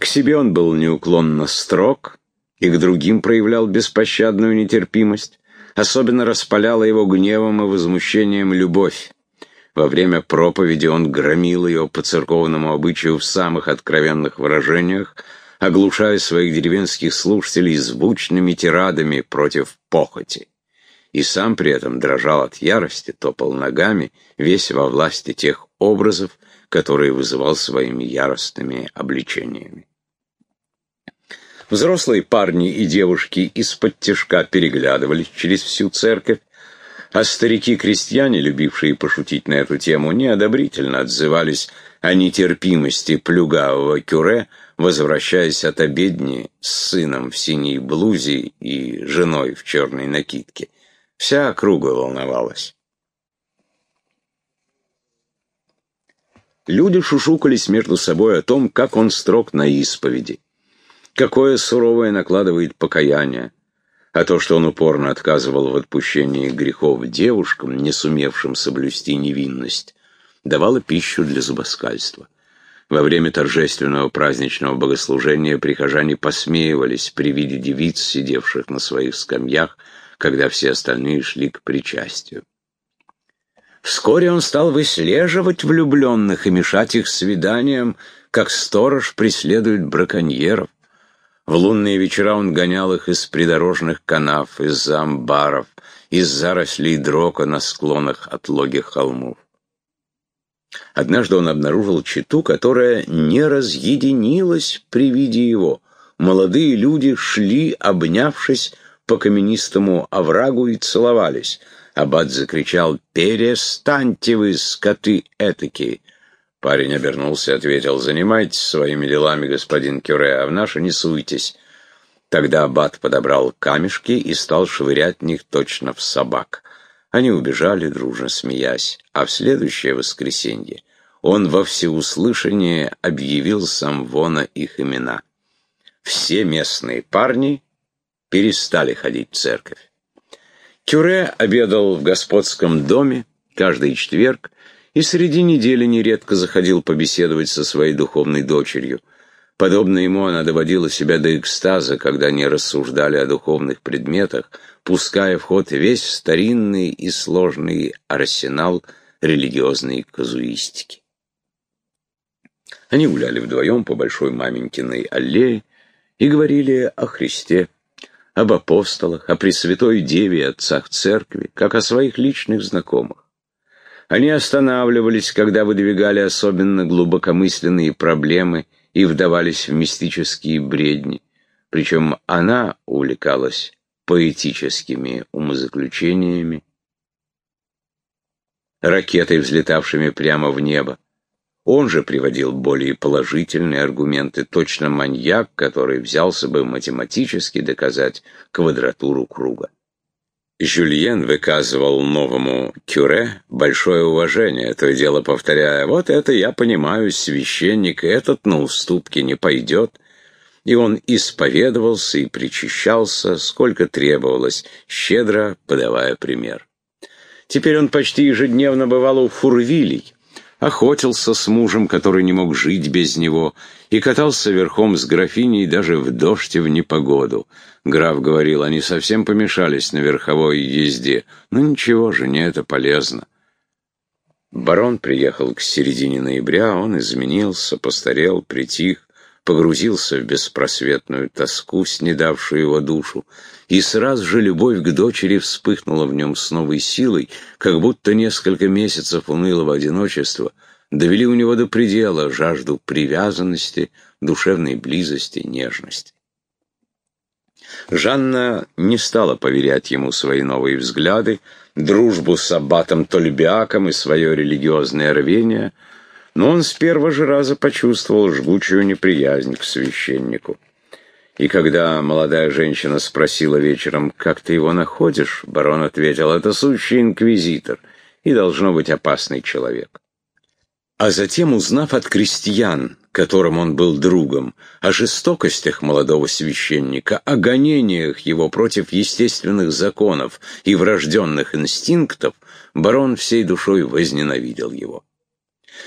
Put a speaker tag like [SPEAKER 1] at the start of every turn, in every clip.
[SPEAKER 1] К себе он был неуклонно строг и к другим проявлял беспощадную нетерпимость. Особенно распаляла его гневом и возмущением любовь. Во время проповеди он громил ее по церковному обычаю в самых откровенных выражениях, оглушая своих деревенских слушателей звучными тирадами против похоти. И сам при этом дрожал от ярости, топал ногами, весь во власти тех образов, которые вызывал своими яростными обличениями. Взрослые парни и девушки из-под тяжка переглядывались через всю церковь, а старики-крестьяне, любившие пошутить на эту тему, неодобрительно отзывались о нетерпимости плюгавого кюре, возвращаясь от обедни с сыном в синей блузе и женой в черной накидке. Вся округа волновалась. Люди шушукались между собой о том, как он строг на исповеди, какое суровое накладывает покаяние, а то, что он упорно отказывал в отпущении грехов девушкам, не сумевшим соблюсти невинность, давало пищу для зубоскальства. Во время торжественного праздничного богослужения прихожане посмеивались при виде девиц, сидевших на своих скамьях, когда все остальные шли к причастию. Вскоре он стал выслеживать влюбленных и мешать их свиданиям, как сторож преследует браконьеров. В лунные вечера он гонял их из придорожных канав, из амбаров, из зарослей дрока на склонах отлогих холмов. Однажды он обнаружил читу, которая не разъединилась при виде его. Молодые люди шли, обнявшись по каменистому оврагу и целовались. Аббат закричал «Перестаньте вы, скоты этакие!» Парень обернулся и ответил, «Занимайтесь своими делами, господин Кюре, а в наши не суйтесь». Тогда аббат подобрал камешки и стал швырять них точно в собак. Они убежали, дружно смеясь, а в следующее воскресенье он во всеуслышание объявил сам Вона их имена. Все местные парни перестали ходить в церковь. Кюре обедал в господском доме каждый четверг, и среди недели нередко заходил побеседовать со своей духовной дочерью. Подобно ему она доводила себя до экстаза, когда они рассуждали о духовных предметах, пуская в ход весь старинный и сложный арсенал религиозной казуистики. Они гуляли вдвоем по большой маменькиной аллее и говорили о Христе, об апостолах, о Пресвятой Деве и отцах церкви, как о своих личных знакомых. Они останавливались, когда выдвигали особенно глубокомысленные проблемы и вдавались в мистические бредни. Причем она увлекалась поэтическими умозаключениями, ракетой, взлетавшими прямо в небо. Он же приводил более положительные аргументы, точно маньяк, который взялся бы математически доказать квадратуру круга. Жюльен выказывал новому Кюре большое уважение, то и дело повторяя, «Вот это я понимаю, священник, этот на уступки не пойдет». И он исповедовался и причащался, сколько требовалось, щедро подавая пример. Теперь он почти ежедневно бывал у Фурвилей, охотился с мужем, который не мог жить без него, и катался верхом с графиней даже в дождь и в непогоду. Граф говорил, они совсем помешались на верховой езде. Ну ничего, жене это полезно. Барон приехал к середине ноября, он изменился, постарел, притих, погрузился в беспросветную тоску, снедавшую его душу, и сразу же любовь к дочери вспыхнула в нем с новой силой, как будто несколько месяцев унылого одиночества довели у него до предела жажду привязанности, душевной близости, нежности. Жанна не стала поверять ему свои новые взгляды, дружбу с аббатом Тольбиаком и свое религиозное рвение — но он с первого же раза почувствовал жгучую неприязнь к священнику. И когда молодая женщина спросила вечером, «Как ты его находишь?», барон ответил, «Это сущий инквизитор и должно быть опасный человек». А затем, узнав от крестьян, которым он был другом, о жестокостях молодого священника, о гонениях его против естественных законов и врожденных инстинктов, барон всей душой возненавидел его.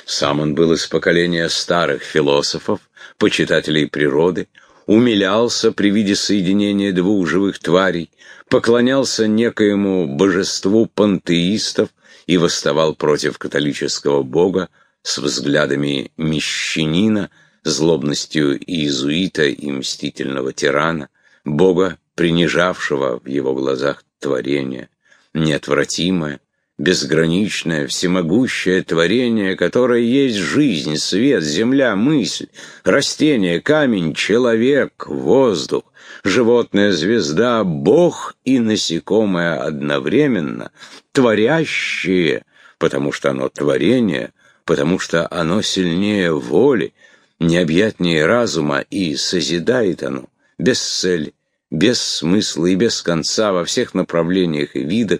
[SPEAKER 1] Сам он был из поколения старых философов, почитателей природы, умилялся при виде соединения двух живых тварей, поклонялся некоему божеству пантеистов и восставал против католического бога с взглядами мещанина, злобностью иезуита и мстительного тирана, бога, принижавшего в его глазах творение, неотвратимое, безграничное, всемогущее творение, которое есть жизнь, свет, земля, мысль, растение, камень, человек, воздух, животная звезда, Бог и насекомое одновременно, творящее, потому что оно творение, потому что оно сильнее воли, необъятнее разума, и созидает оно, без цели, без смысла и без конца во всех направлениях и видах,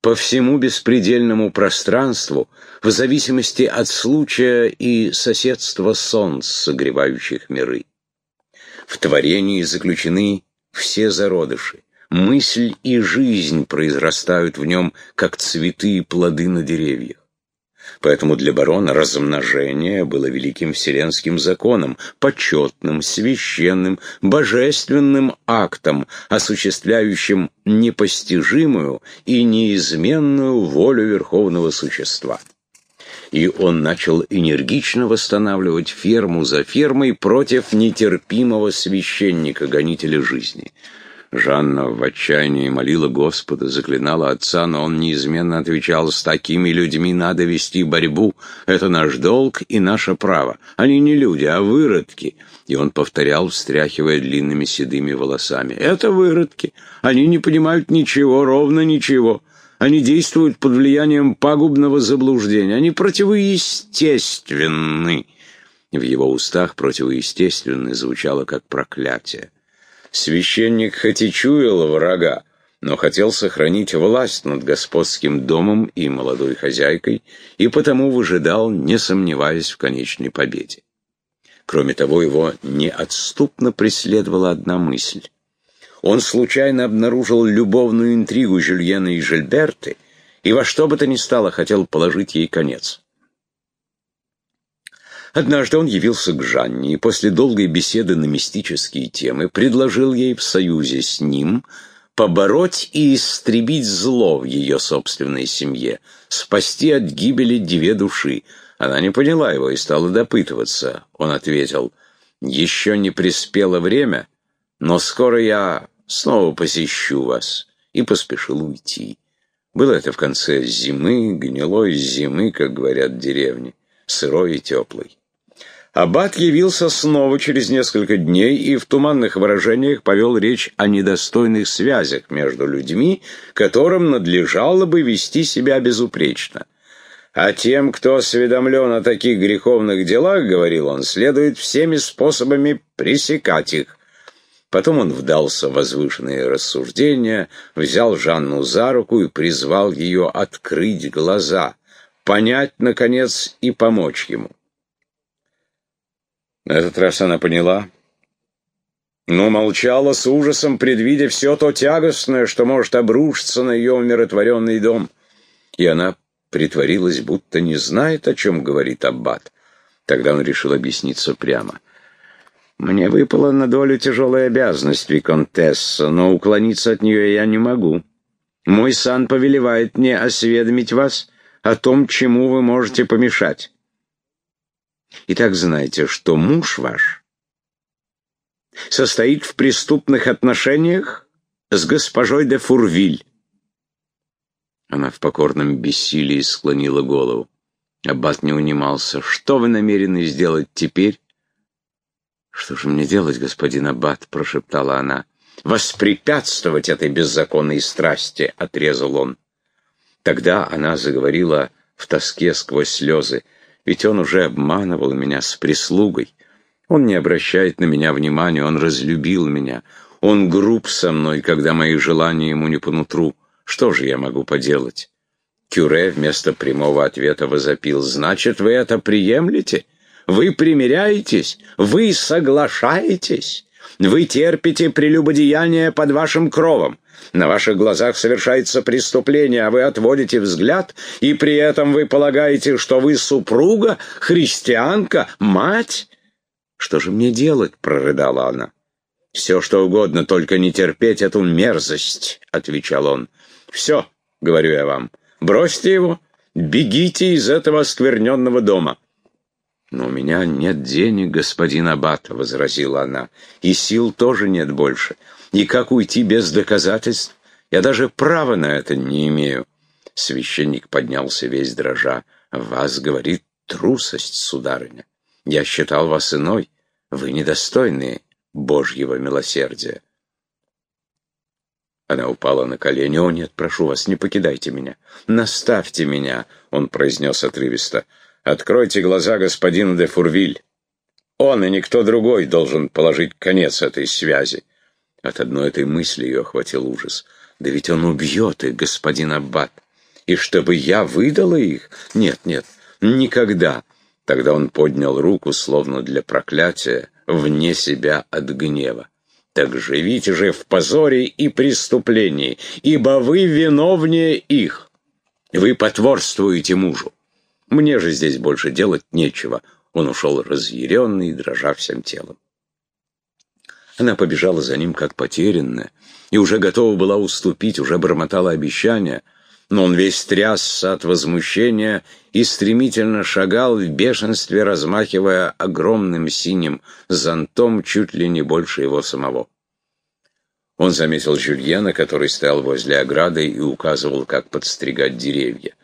[SPEAKER 1] по всему беспредельному пространству, в зависимости от случая и соседства солнц, согревающих миры. В творении заключены все зародыши. Мысль и жизнь произрастают в нем, как цветы и плоды на деревьях. Поэтому для барона размножение было великим вселенским законом, почетным, священным, божественным актом, осуществляющим непостижимую и неизменную волю Верховного Существа. И он начал энергично восстанавливать ферму за фермой против нетерпимого священника, гонителя жизни – Жанна в отчаянии молила Господа, заклинала отца, но он неизменно отвечал, «С такими людьми надо вести борьбу. Это наш долг и наше право. Они не люди, а выродки». И он повторял, встряхивая длинными седыми волосами, «Это выродки. Они не понимают ничего, ровно ничего. Они действуют под влиянием пагубного заблуждения. Они противоестественны». В его устах противоестественный звучало как проклятие. Священник хоть и чуял врага, но хотел сохранить власть над господским домом и молодой хозяйкой, и потому выжидал, не сомневаясь в конечной победе. Кроме того, его неотступно преследовала одна мысль. Он случайно обнаружил любовную интригу Жюльена и Жильберты и во что бы то ни стало хотел положить ей конец. Однажды он явился к Жанне и после долгой беседы на мистические темы предложил ей в союзе с ним побороть и истребить зло в ее собственной семье, спасти от гибели две души. Она не поняла его и стала допытываться. Он ответил, «Еще не приспело время, но скоро я снова посещу вас», и поспешил уйти. Было это в конце зимы, гнилой зимы, как говорят в деревне, сырой и теплой. Аббат явился снова через несколько дней и в туманных выражениях повел речь о недостойных связях между людьми, которым надлежало бы вести себя безупречно. «А тем, кто осведомлен о таких греховных делах, — говорил он, — следует всеми способами пресекать их». Потом он вдался в возвышенные рассуждения, взял Жанну за руку и призвал ее открыть глаза, понять, наконец, и помочь ему. На этот раз она поняла, но молчала с ужасом, предвидя все то тягостное, что может обрушиться на ее умиротворенный дом. И она притворилась, будто не знает, о чем говорит Аббат. Тогда он решил объясниться прямо. «Мне выпала на долю тяжелая обязанность, Виконтесса, но уклониться от нее я не могу. Мой сан повелевает мне осведомить вас о том, чему вы можете помешать. Итак, знайте, что муж ваш состоит в преступных отношениях с госпожой де Фурвиль. Она в покорном бессилии склонила голову. Аббат не унимался. «Что вы намерены сделать теперь?» «Что же мне делать, господин Аббат?» — прошептала она. «Воспрепятствовать этой беззаконной страсти», — отрезал он. Тогда она заговорила в тоске сквозь слезы. Ведь он уже обманывал меня с прислугой. Он не обращает на меня внимания, он разлюбил меня. Он груб со мной, когда мои желания ему не по нутру. Что же я могу поделать? Кюре вместо прямого ответа возопил. «Значит, вы это приемлете? Вы примиряетесь? Вы соглашаетесь? Вы терпите прелюбодеяние под вашим кровом. На ваших глазах совершается преступление, а вы отводите взгляд, и при этом вы полагаете, что вы супруга, христианка, мать? Что же мне делать? — прорыдала она. «Все, что угодно, только не терпеть эту мерзость», — отвечал он. «Все, — говорю я вам, — бросьте его, бегите из этого оскверненного дома». «Но у меня нет денег, господин Аббат», — возразила она, — «и сил тоже нет больше. И как уйти без доказательств? Я даже права на это не имею». Священник поднялся весь дрожа. «Вас, — говорит, — трусость, сударыня. Я считал вас иной. Вы недостойные Божьего милосердия». Она упала на колени. «О, нет, прошу вас, не покидайте меня. Наставьте меня», — он произнес отрывисто. Откройте глаза господину де Фурвиль. Он и никто другой должен положить конец этой связи. От одной этой мысли ее охватил ужас. Да ведь он убьет их, господин Аббат. И чтобы я выдала их? Нет, нет, никогда. Тогда он поднял руку, словно для проклятия, вне себя от гнева. Так живите же в позоре и преступлении, ибо вы виновнее их. Вы потворствуете мужу. Мне же здесь больше делать нечего. Он ушел разъяренный, дрожа всем телом. Она побежала за ним, как потерянная, и уже готова была уступить, уже бормотала обещания, но он весь трясся от возмущения и стремительно шагал в бешенстве, размахивая огромным синим зонтом чуть ли не больше его самого. Он заметил Жюльена, который стоял возле ограды и указывал, как подстригать деревья.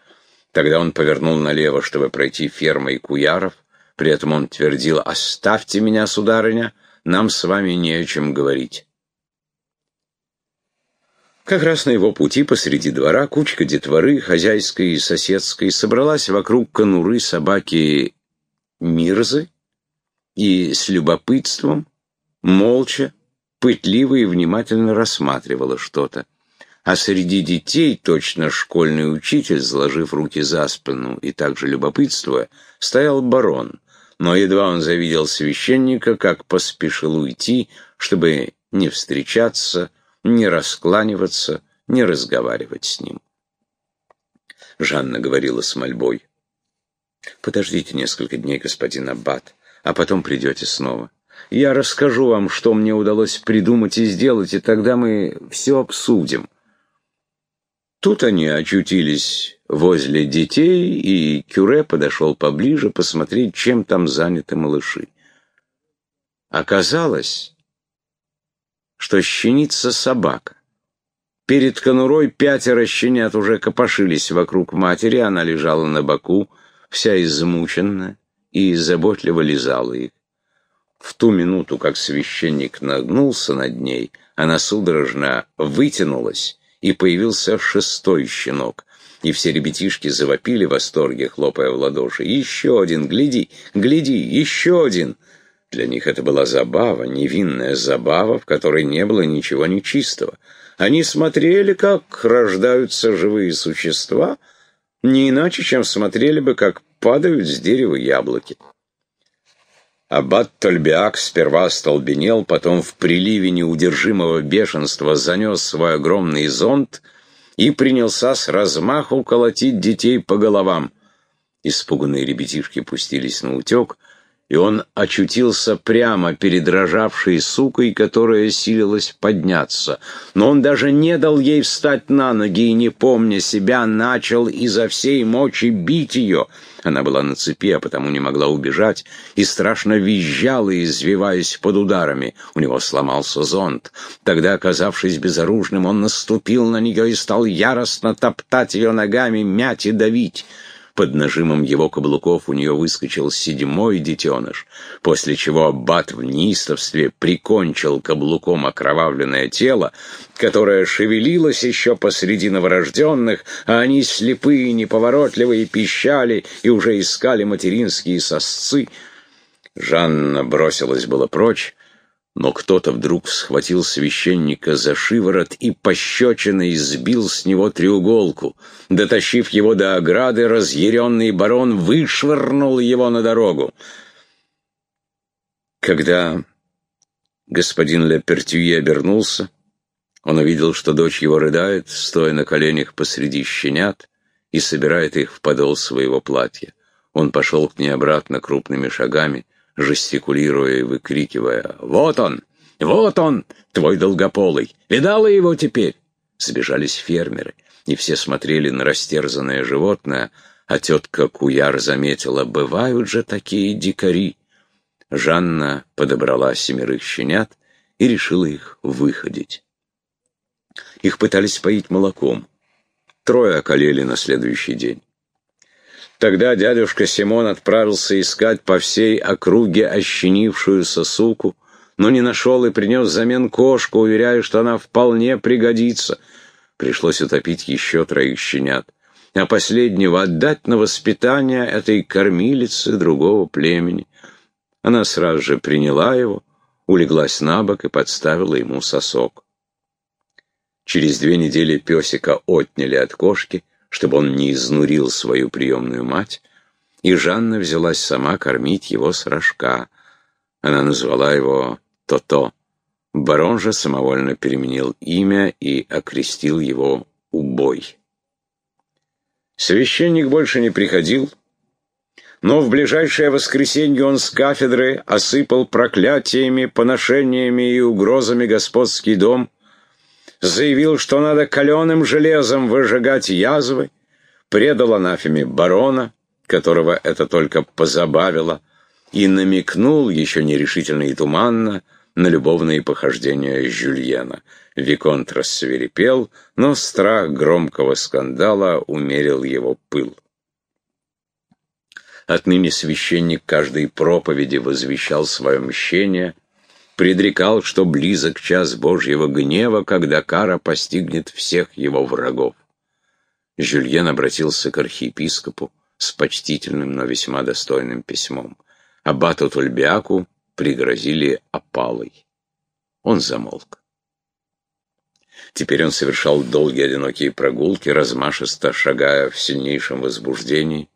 [SPEAKER 1] Тогда он повернул налево, чтобы пройти фермой Куяров. При этом он твердил «Оставьте меня, сударыня, нам с вами не о чем говорить». Как раз на его пути посреди двора кучка детворы, хозяйской и соседской, собралась вокруг конуры собаки Мирзы и с любопытством, молча, пытливо и внимательно рассматривала что-то а среди детей точно школьный учитель, заложив руки за спину и также любопытствуя, стоял барон, но едва он завидел священника, как поспешил уйти, чтобы не встречаться, не раскланиваться, не разговаривать с ним. Жанна говорила с мольбой. «Подождите несколько дней, господин Аббат, а потом придете снова. Я расскажу вам, что мне удалось придумать и сделать, и тогда мы все обсудим». Тут они очутились возле детей, и Кюре подошел поближе посмотреть, чем там заняты малыши. Оказалось, что щенится собака. Перед конурой пятеро щенят уже копошились вокруг матери, она лежала на боку, вся измученная, и заботливо лизала их. В ту минуту, как священник нагнулся над ней, она судорожно вытянулась и появился шестой щенок. И все ребятишки завопили в восторге, хлопая в ладоши. «Еще один! Гляди! Гляди! Еще один!» Для них это была забава, невинная забава, в которой не было ничего нечистого. Они смотрели, как рождаются живые существа, не иначе, чем смотрели бы, как падают с дерева яблоки. Аббат Тольбиак сперва столбенел, потом в приливе неудержимого бешенства занес свой огромный зонт и принялся с размаху колотить детей по головам. Испуганные ребятишки пустились на утек, и он очутился прямо перед дрожавшей сукой, которая силилась подняться. Но он даже не дал ей встать на ноги и, не помня себя, начал изо всей мочи бить ее. Она была на цепи, а потому не могла убежать, и страшно визжала, извиваясь под ударами. У него сломался зонт. Тогда, оказавшись безоружным, он наступил на нее и стал яростно топтать ее ногами, мять и давить. Под нажимом его каблуков у нее выскочил седьмой детеныш, после чего аббат в неистовстве прикончил каблуком окровавленное тело, которое шевелилось еще посреди новорожденных, а они слепые, неповоротливые, пищали и уже искали материнские сосцы. Жанна бросилась было прочь, но кто-то вдруг схватил священника за шиворот и пощечиной сбил с него треуголку. Дотащив его до ограды, разъяренный барон вышвырнул его на дорогу. Когда Господин Ле Пертюи обернулся. Он увидел, что дочь его рыдает, стоя на коленях посреди щенят, и собирает их в подол своего платья. Он пошел к ней обратно крупными шагами, жестикулируя и выкрикивая «Вот он! Вот он! Твой долгополый! Видала его теперь?» Сбежались фермеры, и все смотрели на растерзанное животное, а тетка Куяр заметила «Бывают же такие дикари!» Жанна подобрала семерых щенят и решила их выходить. Их пытались поить молоком. Трое околели на следующий день. Тогда дядюшка Симон отправился искать по всей округе ощенившуюся суку, но не нашел и принес взамен кошку, уверяя, что она вполне пригодится. Пришлось утопить еще троих щенят, а последнего отдать на воспитание этой кормилицы другого племени. Она сразу же приняла его, улеглась на бок и подставила ему сосок. Через две недели песика отняли от кошки, чтобы он не изнурил свою приемную мать, и Жанна взялась сама кормить его с рожка. Она назвала его То-То. Барон же самовольно переменил имя и окрестил его Убой. Священник больше не приходил, но в ближайшее воскресенье он с кафедры осыпал проклятиями, поношениями и угрозами господский дом, заявил, что надо каленым железом выжигать язвы, предал анафеме барона, которого это только позабавило, и намекнул, еще нерешительно и туманно, на любовные похождения Жюльена. Виконт рассверепел, но страх громкого скандала умерил его пыл. Отныне священник каждой проповеди возвещал свое мщение, предрекал, что близок час Божьего гнева, когда кара постигнет всех его врагов. Жюльен обратился к архиепископу с почтительным, но весьма достойным письмом. Аббату Тульбиаку пригрозили опалой. Он замолк. Теперь он совершал долгие одинокие прогулки, размашисто шагая в сильнейшем возбуждении,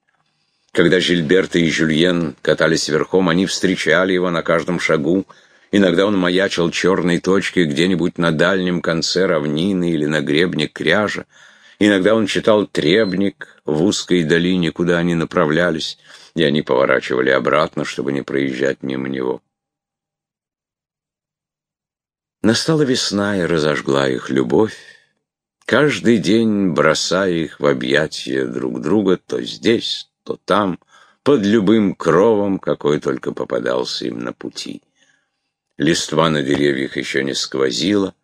[SPEAKER 1] когда Жильберта и Жюльен катались верхом, они встречали его на каждом шагу. Иногда он маячил черной точкой где-нибудь на дальнем конце равнины или на гребне кряжа. Иногда он читал требник в узкой долине, куда они направлялись, и они поворачивали обратно, чтобы не проезжать мимо него. Настала весна и разожгла их любовь, каждый день бросая их в объятия друг друга то здесь, то там, под любым кровом, какой только попадался им на пути. Листва на деревьях еще не сквозила,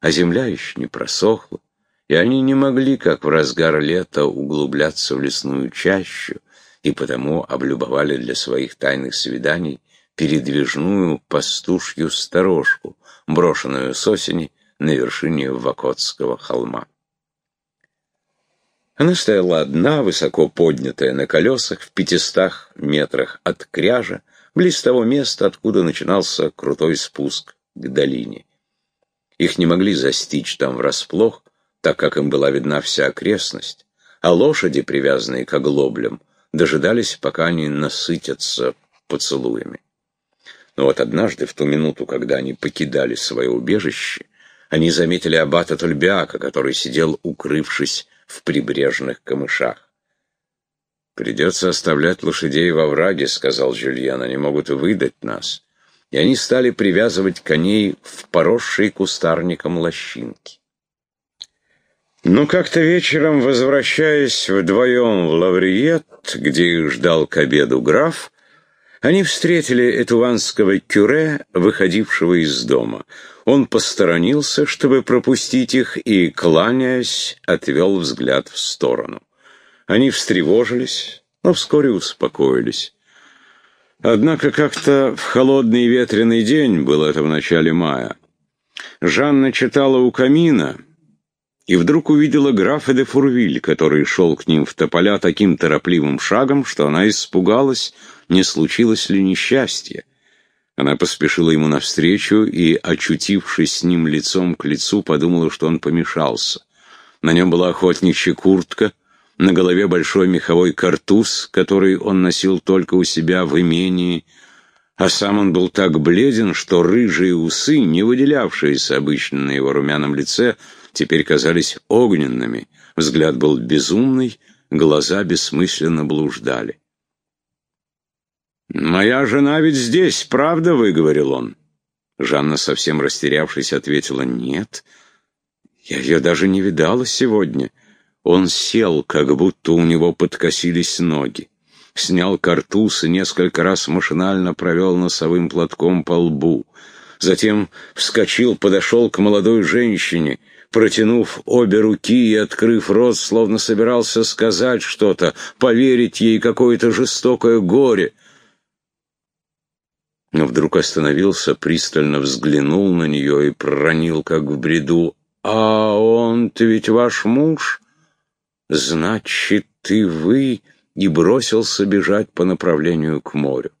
[SPEAKER 1] а земля еще не просохла, и они не могли, как в разгар лета, углубляться в лесную чащу, и потому облюбовали для своих тайных свиданий передвижную пастушью сторожку, брошенную с осени на вершине Вакотского холма. Она стояла одна, высоко поднятая на колесах, в пятистах метрах от кряжа, близ того места, откуда начинался крутой спуск к долине. Их не могли застичь там врасплох, так как им была видна вся окрестность, а лошади, привязанные к оглоблям, дожидались, пока они насытятся поцелуями. Но вот однажды, в ту минуту, когда они покидали свое убежище, они заметили аббата Тульбиака, который сидел, укрывшись в прибрежных камышах. «Придется оставлять лошадей во враге», — сказал Жюльен, — «они могут выдать нас». И они стали привязывать коней в поросшие кустарником лощинки. Но как-то вечером, возвращаясь вдвоем в Лавриет, где их ждал к обеду граф, они встретили этуванского кюре, выходившего из дома. Он посторонился, чтобы пропустить их, и, кланяясь, отвел взгляд в сторону. Они встревожились, но вскоре успокоились. Однако как-то в холодный ветреный день, было это в начале мая, Жанна читала у камина и вдруг увидела графа де Фурвиль, который шел к ним в тополя таким торопливым шагом, что она испугалась, не случилось ли несчастье. Она поспешила ему навстречу и, очутившись с ним лицом к лицу, подумала, что он помешался. На нем была охотничья куртка, на голове большой меховой картуз, который он носил только у себя в имении, а сам он был так бледен, что рыжие усы, не выделявшиеся обычно на его румяном лице, теперь казались огненными. Взгляд был безумный, глаза бессмысленно блуждали. «Моя жена ведь здесь, правда?» — выговорил он. Жанна, совсем растерявшись, ответила «Нет, я ее даже не видала сегодня». Он сел, как будто у него подкосились ноги снял картуз и несколько раз машинально провел носовым платком по лбу. Затем вскочил, подошел к молодой женщине, протянув обе руки и открыв рот, словно собирался сказать что-то, поверить ей какое-то жестокое горе. Но вдруг остановился, пристально взглянул на нее и проронил, как в бреду, «А он-то ведь ваш муж? Значит, ты вы...» и бросился бежать по направлению к морю.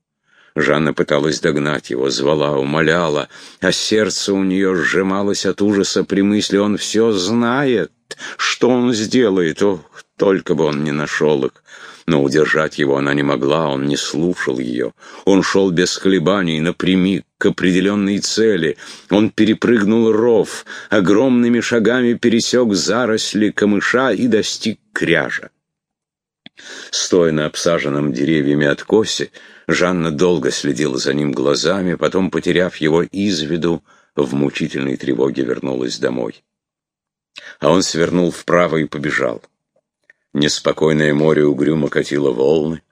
[SPEAKER 1] Жанна пыталась догнать его, звала, умоляла, а сердце у нее сжималось от ужаса при мысли «он все знает, что он сделает, ох, только бы он не нашел их». Но удержать его она не могла, он не слушал ее. Он шел без колебаний, напрямик, к определенной цели. Он перепрыгнул ров, огромными шагами пересек заросли камыша и достиг кряжа. Стоя на обсаженном деревьями откосе, Жанна долго следила за ним глазами, потом, потеряв его из виду, в мучительной тревоге вернулась домой. А он свернул вправо и побежал. Неспокойное море угрюмо катило волны.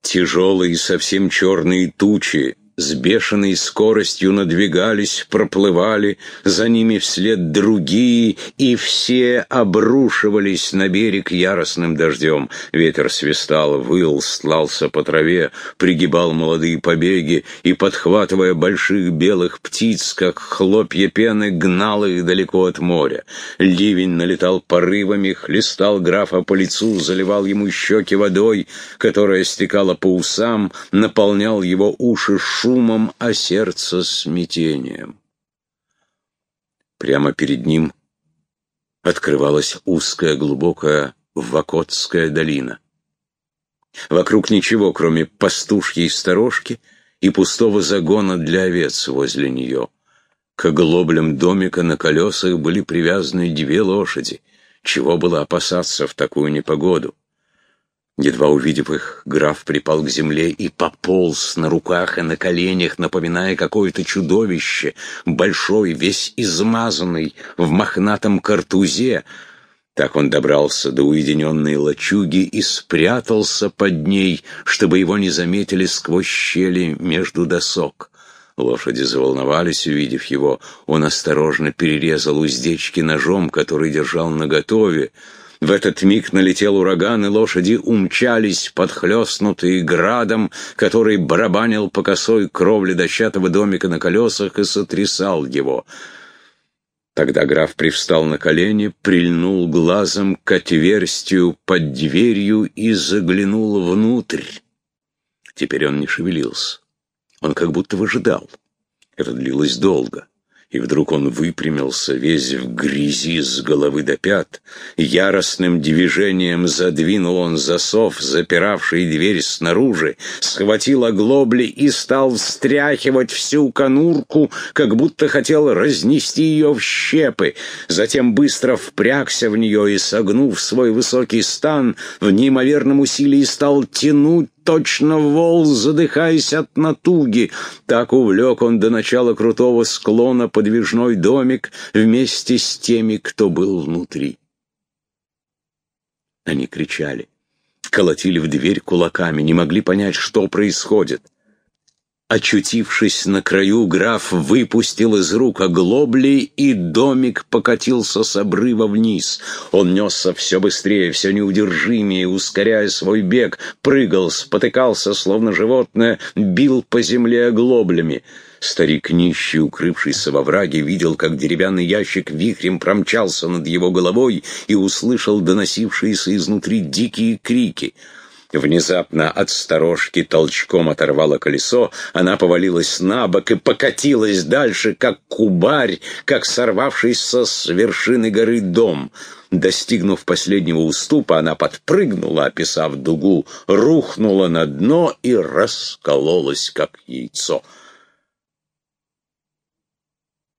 [SPEAKER 1] Тяжелые, совсем черные тучи с бешеной скоростью надвигались, проплывали, за ними вслед другие, и все обрушивались на берег яростным дождем. Ветер свистал, выл, стлался по траве, пригибал молодые побеги и, подхватывая больших белых птиц, как хлопья пены, гнал их далеко от моря. Ливень налетал порывами, хлестал графа по лицу, заливал ему щеки водой, которая стекала по усам, наполнял его уши шумом, а сердце смятением. Прямо перед ним открывалась узкая глубокая Вакотская долина. Вокруг ничего, кроме пастушьей сторожки и пустого загона для овец возле нее. К глоблям домика на колесах были привязаны две лошади. Чего было опасаться в такую непогоду? Едва увидев их, граф припал к земле и пополз на руках и на коленях, напоминая какое-то чудовище, большой, весь измазанный, в мохнатом картузе. Так он добрался до уединенной лачуги и спрятался под ней, чтобы его не заметили сквозь щели между досок. Лошади заволновались, увидев его. Он осторожно перерезал уздечки ножом, который держал наготове. В этот миг налетел ураган, и лошади умчались, подхлестнутые градом, который барабанил по косой кровле дощатого домика на колесах и сотрясал его. Тогда граф привстал на колени, прильнул глазом к отверстию под дверью и заглянул внутрь. Теперь он не шевелился. Он как будто выжидал. Это длилось долго. И вдруг он выпрямился, весь в грязи с головы до пят. Яростным движением задвинул он засов, запиравший дверь снаружи, схватил оглобли и стал встряхивать всю конурку, как будто хотел разнести ее в щепы. Затем быстро впрягся в нее и, согнув свой высокий стан, в неимоверном усилии стал тянуть точно вол, задыхаясь от натуги. Так увлек он до начала крутого склона подвижной домик вместе с теми, кто был внутри. Они кричали, колотили в дверь кулаками, не могли понять, что происходит. Очутившись на краю, граф выпустил из рук оглобли, и домик покатился с обрыва вниз. Он несся все быстрее, все неудержимее, ускоряя свой бег, прыгал, спотыкался, словно животное, бил по земле оглоблями. Старик нищий, укрывшийся во враге, видел, как деревянный ящик вихрем промчался над его головой и услышал доносившиеся изнутри дикие крики — Внезапно от сторожки толчком оторвало колесо, она повалилась на бок и покатилась дальше, как кубарь, как сорвавшийся с вершины горы дом. Достигнув последнего уступа, она подпрыгнула, описав дугу, рухнула на дно и раскололась, как яйцо.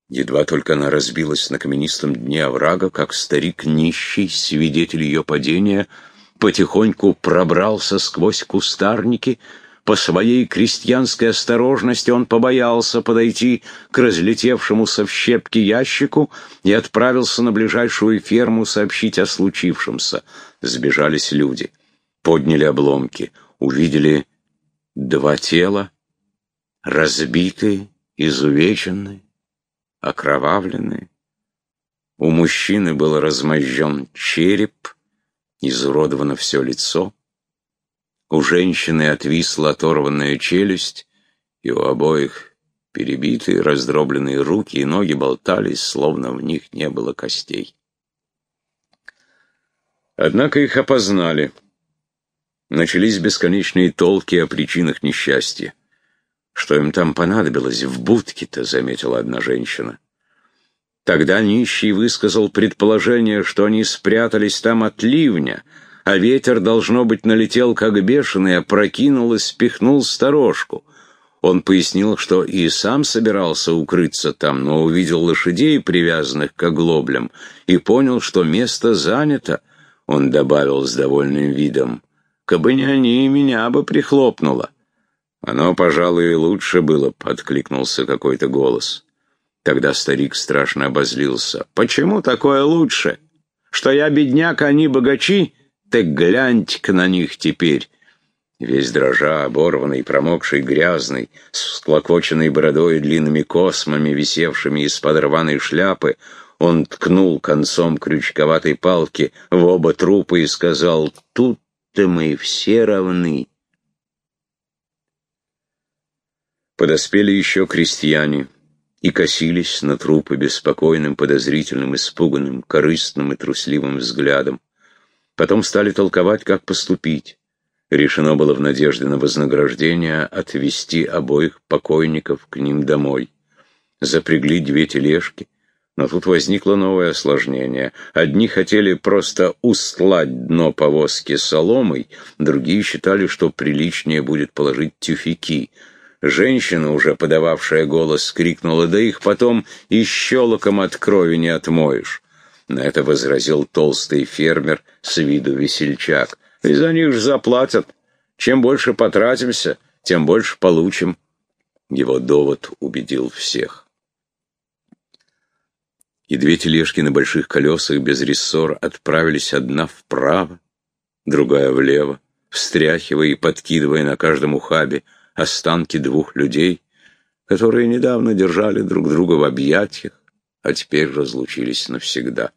[SPEAKER 1] Едва только она разбилась на каменистом дне оврага, как старик нищий, свидетель ее падения, потихоньку пробрался сквозь кустарники. По своей крестьянской осторожности он побоялся подойти к разлетевшемуся в щепки ящику и отправился на ближайшую ферму сообщить о случившемся. Сбежались люди, подняли обломки, увидели два тела, разбитые, изувеченные окровавленные. У мужчины был размозжен череп, изуродовано все лицо. У женщины отвисла оторванная челюсть, и у обоих перебитые, раздробленные руки и ноги болтались, словно в них не было костей. Однако их опознали. Начались бесконечные толки о причинах несчастья. Что им там понадобилось в будке-то, заметила одна женщина. Тогда нищий высказал предположение, что они спрятались там от ливня, а ветер, должно быть, налетел как бешеный, опрокинул и спихнул сторожку. Он пояснил, что и сам собирался укрыться там, но увидел лошадей, привязанных к оглоблям, и понял, что место занято. Он добавил с довольным видом, «Кабы не они, меня бы прихлопнуло». «Оно, пожалуй, и лучше было», — подкликнулся какой-то голос. Тогда старик страшно обозлился. «Почему такое лучше? Что я бедняк, а они богачи? Так гляньте-ка на них теперь!» Весь дрожа, оборванный, промокший, грязный, с склокоченной бородой и длинными космами, висевшими из-под рваной шляпы, он ткнул концом крючковатой палки в оба трупа и сказал «Тут-то мы все равны». Подоспели еще крестьяне и косились на трупы беспокойным, подозрительным, испуганным, корыстным и трусливым взглядом. Потом стали толковать, как поступить. Решено было в надежде на вознаграждение отвезти обоих покойников к ним домой. Запрягли две тележки, но тут возникло новое осложнение. Одни хотели просто устлать дно повозки соломой, другие считали, что приличнее будет положить тюфяки — Женщина, уже подававшая голос, крикнула, да их потом и щелоком от крови не отмоешь. На это возразил толстый фермер с виду весельчак. И за них же заплатят. Чем больше потратимся, тем больше получим. Его довод убедил всех. И две тележки на больших колесах без рессор отправились одна вправо, другая влево, встряхивая и подкидывая на каждом ухабе останки двух людей, которые недавно держали друг друга в объятиях, а теперь разлучились навсегда.